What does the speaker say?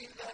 إذا